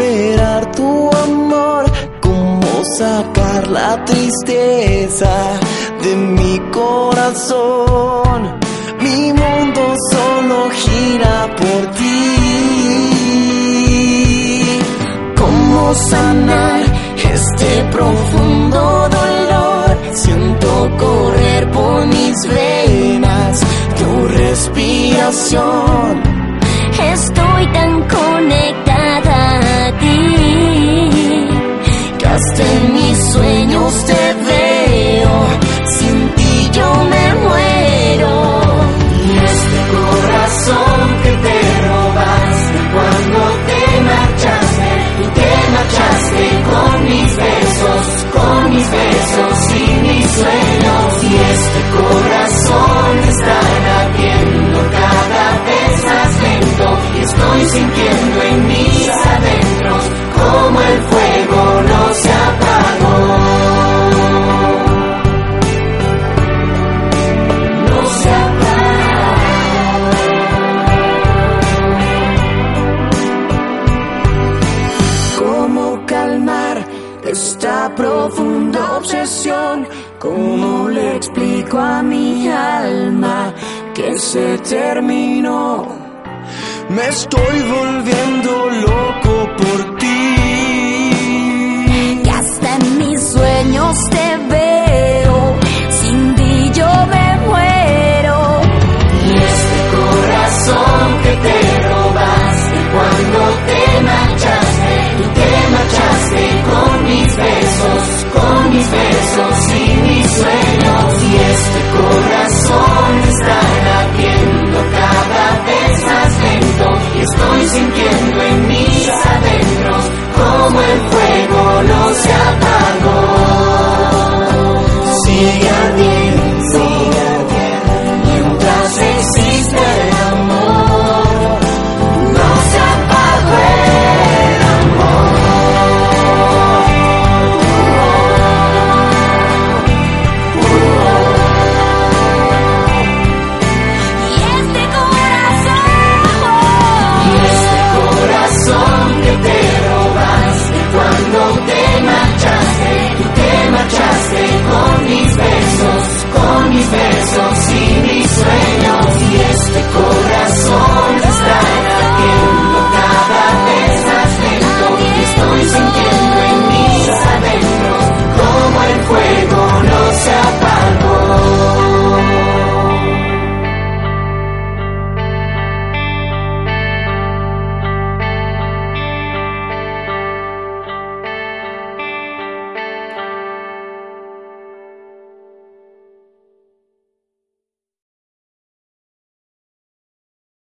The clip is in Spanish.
recuperar tu amor, cómo sacar la tristeza de mi corazón. Mi mundo solo gira por ti. ¿Cómo sanar este profundo dolor? Siento correr por mis venas tu respiración. Estoy tan conectada en mis sueños profunda obsesión? ¿Cómo le explico a mi alma que se terminó? Me estoy volviendo loco por ti. 좋대